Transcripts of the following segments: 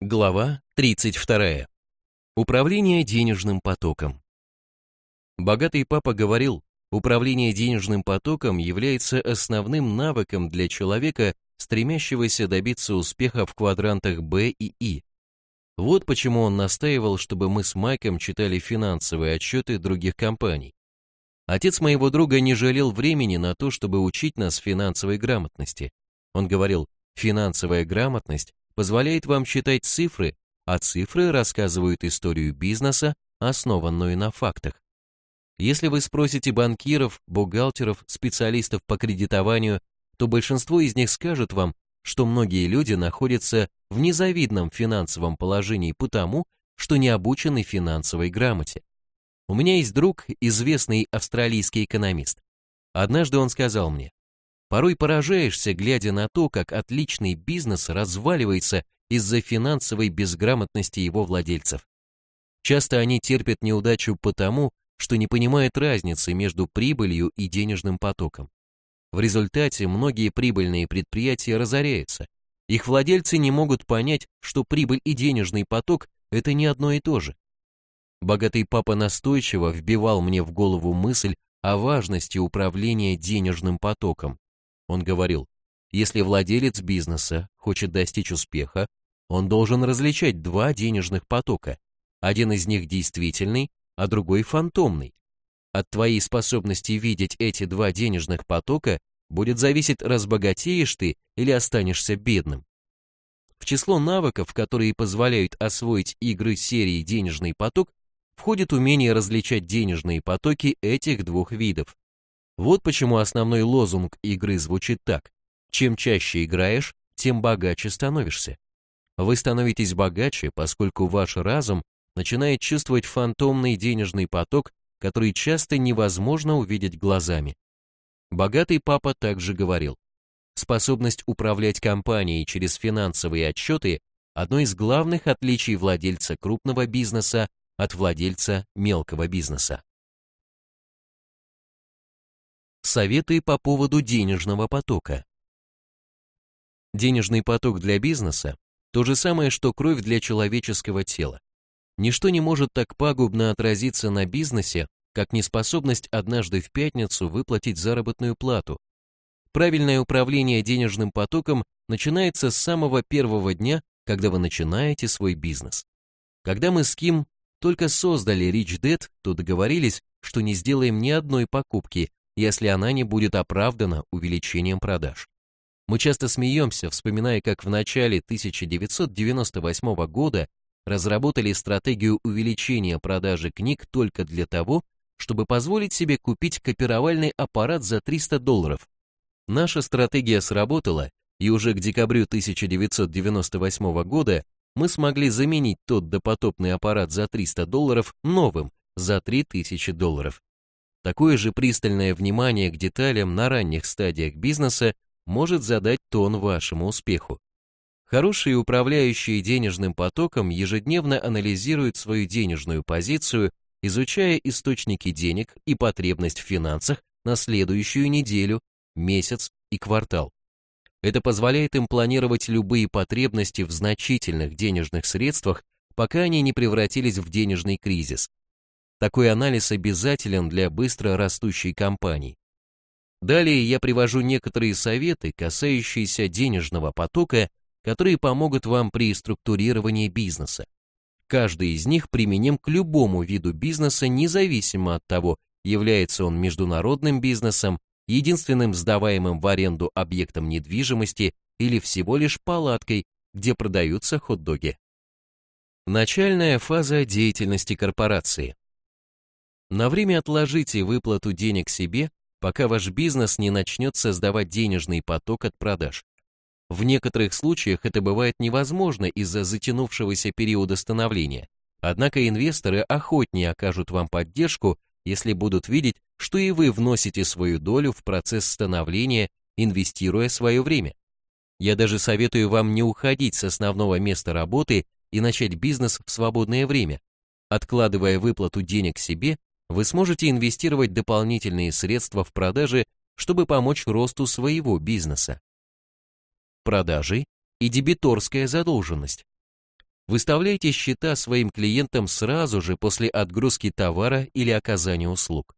Глава 32. Управление денежным потоком. Богатый папа говорил, управление денежным потоком является основным навыком для человека, стремящегося добиться успеха в квадрантах Б и И. Вот почему он настаивал, чтобы мы с Майком читали финансовые отчеты других компаний. Отец моего друга не жалел времени на то, чтобы учить нас финансовой грамотности. Он говорил, финансовая грамотность позволяет вам считать цифры, а цифры рассказывают историю бизнеса, основанную на фактах. Если вы спросите банкиров, бухгалтеров, специалистов по кредитованию, то большинство из них скажут вам, что многие люди находятся в незавидном финансовом положении потому, что не обучены финансовой грамоте. У меня есть друг, известный австралийский экономист. Однажды он сказал мне, Порой поражаешься, глядя на то, как отличный бизнес разваливается из-за финансовой безграмотности его владельцев. Часто они терпят неудачу потому, что не понимают разницы между прибылью и денежным потоком. В результате многие прибыльные предприятия разоряются. Их владельцы не могут понять, что прибыль и денежный поток – это не одно и то же. Богатый папа настойчиво вбивал мне в голову мысль о важности управления денежным потоком. Он говорил, если владелец бизнеса хочет достичь успеха, он должен различать два денежных потока. Один из них действительный, а другой фантомный. От твоей способности видеть эти два денежных потока будет зависеть, разбогатеешь ты или останешься бедным. В число навыков, которые позволяют освоить игры серии «Денежный поток», входит умение различать денежные потоки этих двух видов. Вот почему основной лозунг игры звучит так. Чем чаще играешь, тем богаче становишься. Вы становитесь богаче, поскольку ваш разум начинает чувствовать фантомный денежный поток, который часто невозможно увидеть глазами. Богатый папа также говорил, способность управлять компанией через финансовые отчеты – одно из главных отличий владельца крупного бизнеса от владельца мелкого бизнеса. Советы по поводу денежного потока. Денежный поток для бизнеса – то же самое, что кровь для человеческого тела. Ничто не может так пагубно отразиться на бизнесе, как неспособность однажды в пятницу выплатить заработную плату. Правильное управление денежным потоком начинается с самого первого дня, когда вы начинаете свой бизнес. Когда мы с Ким только создали Rich Dad, то договорились, что не сделаем ни одной покупки, если она не будет оправдана увеличением продаж. Мы часто смеемся, вспоминая, как в начале 1998 года разработали стратегию увеличения продажи книг только для того, чтобы позволить себе купить копировальный аппарат за 300 долларов. Наша стратегия сработала, и уже к декабрю 1998 года мы смогли заменить тот допотопный аппарат за 300 долларов новым за 3000 долларов. Такое же пристальное внимание к деталям на ранних стадиях бизнеса может задать тон вашему успеху. Хорошие управляющие денежным потоком ежедневно анализируют свою денежную позицию, изучая источники денег и потребность в финансах на следующую неделю, месяц и квартал. Это позволяет им планировать любые потребности в значительных денежных средствах, пока они не превратились в денежный кризис. Такой анализ обязателен для быстро растущей компании. Далее я привожу некоторые советы, касающиеся денежного потока, которые помогут вам при структурировании бизнеса. Каждый из них применим к любому виду бизнеса, независимо от того, является он международным бизнесом, единственным сдаваемым в аренду объектом недвижимости или всего лишь палаткой, где продаются хот-доги. Начальная фаза деятельности корпорации. На время отложите выплату денег себе, пока ваш бизнес не начнет создавать денежный поток от продаж. В некоторых случаях это бывает невозможно из-за затянувшегося периода становления, однако инвесторы охотнее окажут вам поддержку, если будут видеть, что и вы вносите свою долю в процесс становления, инвестируя свое время. Я даже советую вам не уходить с основного места работы и начать бизнес в свободное время, откладывая выплату денег себе вы сможете инвестировать дополнительные средства в продажи, чтобы помочь росту своего бизнеса. Продажи и дебиторская задолженность. Выставляйте счета своим клиентам сразу же после отгрузки товара или оказания услуг.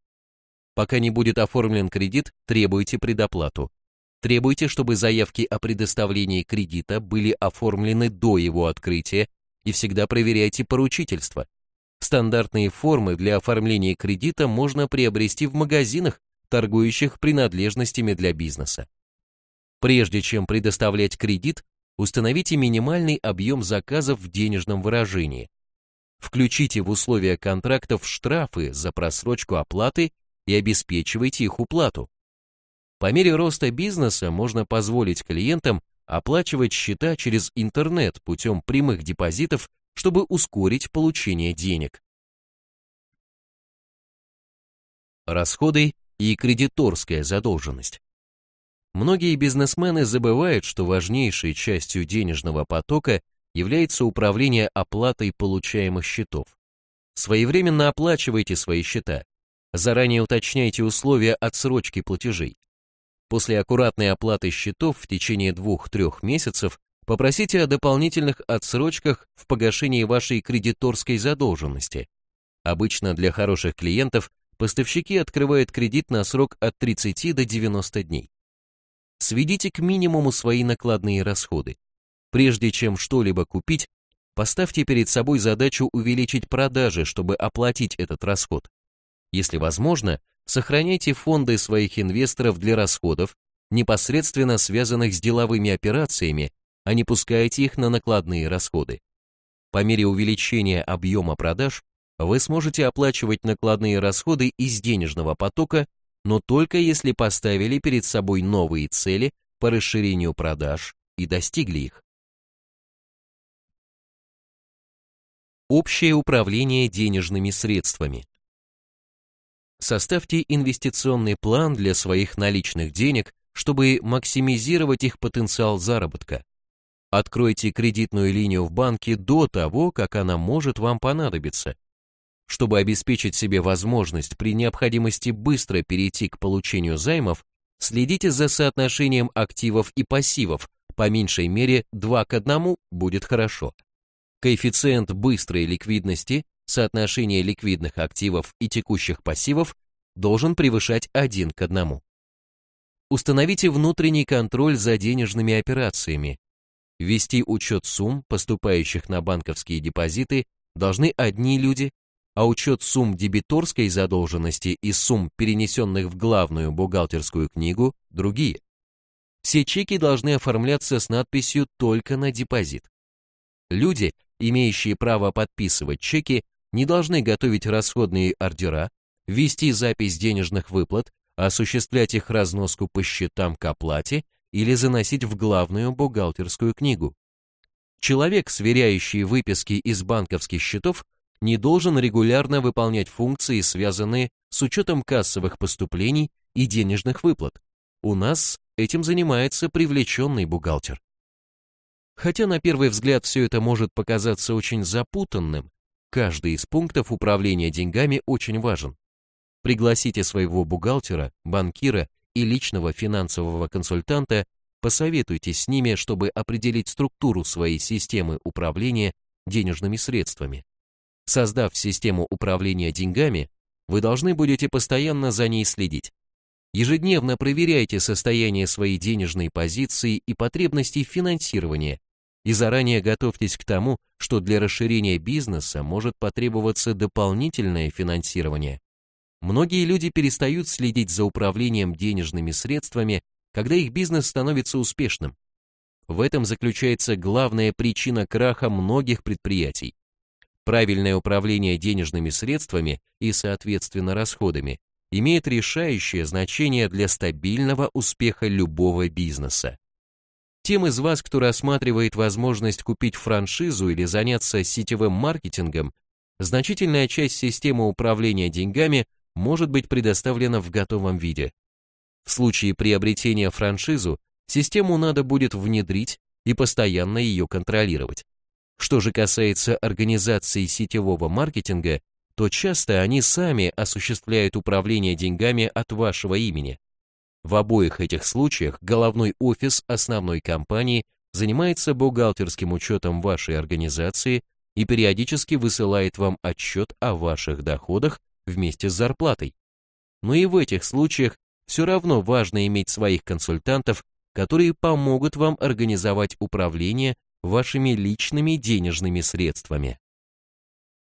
Пока не будет оформлен кредит, требуйте предоплату. Требуйте, чтобы заявки о предоставлении кредита были оформлены до его открытия и всегда проверяйте поручительство. Стандартные формы для оформления кредита можно приобрести в магазинах, торгующих принадлежностями для бизнеса. Прежде чем предоставлять кредит, установите минимальный объем заказов в денежном выражении. Включите в условия контрактов штрафы за просрочку оплаты и обеспечивайте их уплату. По мере роста бизнеса можно позволить клиентам оплачивать счета через интернет путем прямых депозитов чтобы ускорить получение денег. Расходы и кредиторская задолженность. Многие бизнесмены забывают, что важнейшей частью денежного потока является управление оплатой получаемых счетов. Своевременно оплачивайте свои счета. Заранее уточняйте условия отсрочки платежей. После аккуратной оплаты счетов в течение 2-3 месяцев Попросите о дополнительных отсрочках в погашении вашей кредиторской задолженности. Обычно для хороших клиентов поставщики открывают кредит на срок от 30 до 90 дней. Сведите к минимуму свои накладные расходы. Прежде чем что-либо купить, поставьте перед собой задачу увеличить продажи, чтобы оплатить этот расход. Если возможно, сохраняйте фонды своих инвесторов для расходов, непосредственно связанных с деловыми операциями а не пускайте их на накладные расходы. По мере увеличения объема продаж вы сможете оплачивать накладные расходы из денежного потока, но только если поставили перед собой новые цели по расширению продаж и достигли их. Общее управление денежными средствами. Составьте инвестиционный план для своих наличных денег, чтобы максимизировать их потенциал заработка. Откройте кредитную линию в банке до того, как она может вам понадобиться. Чтобы обеспечить себе возможность при необходимости быстро перейти к получению займов, следите за соотношением активов и пассивов, по меньшей мере 2 к 1 будет хорошо. Коэффициент быстрой ликвидности, соотношение ликвидных активов и текущих пассивов должен превышать 1 к 1. Установите внутренний контроль за денежными операциями, Вести учет сумм, поступающих на банковские депозиты, должны одни люди, а учет сумм дебиторской задолженности и сумм, перенесенных в главную бухгалтерскую книгу, другие. Все чеки должны оформляться с надписью «Только на депозит». Люди, имеющие право подписывать чеки, не должны готовить расходные ордера, вести запись денежных выплат, осуществлять их разноску по счетам к оплате или заносить в главную бухгалтерскую книгу. Человек, сверяющий выписки из банковских счетов, не должен регулярно выполнять функции, связанные с учетом кассовых поступлений и денежных выплат. У нас этим занимается привлеченный бухгалтер. Хотя на первый взгляд все это может показаться очень запутанным, каждый из пунктов управления деньгами очень важен. Пригласите своего бухгалтера, банкира и личного финансового консультанта, посоветуйтесь с ними, чтобы определить структуру своей системы управления денежными средствами. Создав систему управления деньгами, вы должны будете постоянно за ней следить. Ежедневно проверяйте состояние своей денежной позиции и потребностей финансирования и заранее готовьтесь к тому, что для расширения бизнеса может потребоваться дополнительное финансирование. Многие люди перестают следить за управлением денежными средствами, когда их бизнес становится успешным. В этом заключается главная причина краха многих предприятий. Правильное управление денежными средствами и, соответственно, расходами имеет решающее значение для стабильного успеха любого бизнеса. Тем из вас, кто рассматривает возможность купить франшизу или заняться сетевым маркетингом, значительная часть системы управления деньгами может быть предоставлена в готовом виде. В случае приобретения франшизу систему надо будет внедрить и постоянно ее контролировать. Что же касается организации сетевого маркетинга, то часто они сами осуществляют управление деньгами от вашего имени. В обоих этих случаях головной офис основной компании занимается бухгалтерским учетом вашей организации и периодически высылает вам отчет о ваших доходах вместе с зарплатой. Но и в этих случаях все равно важно иметь своих консультантов, которые помогут вам организовать управление вашими личными денежными средствами.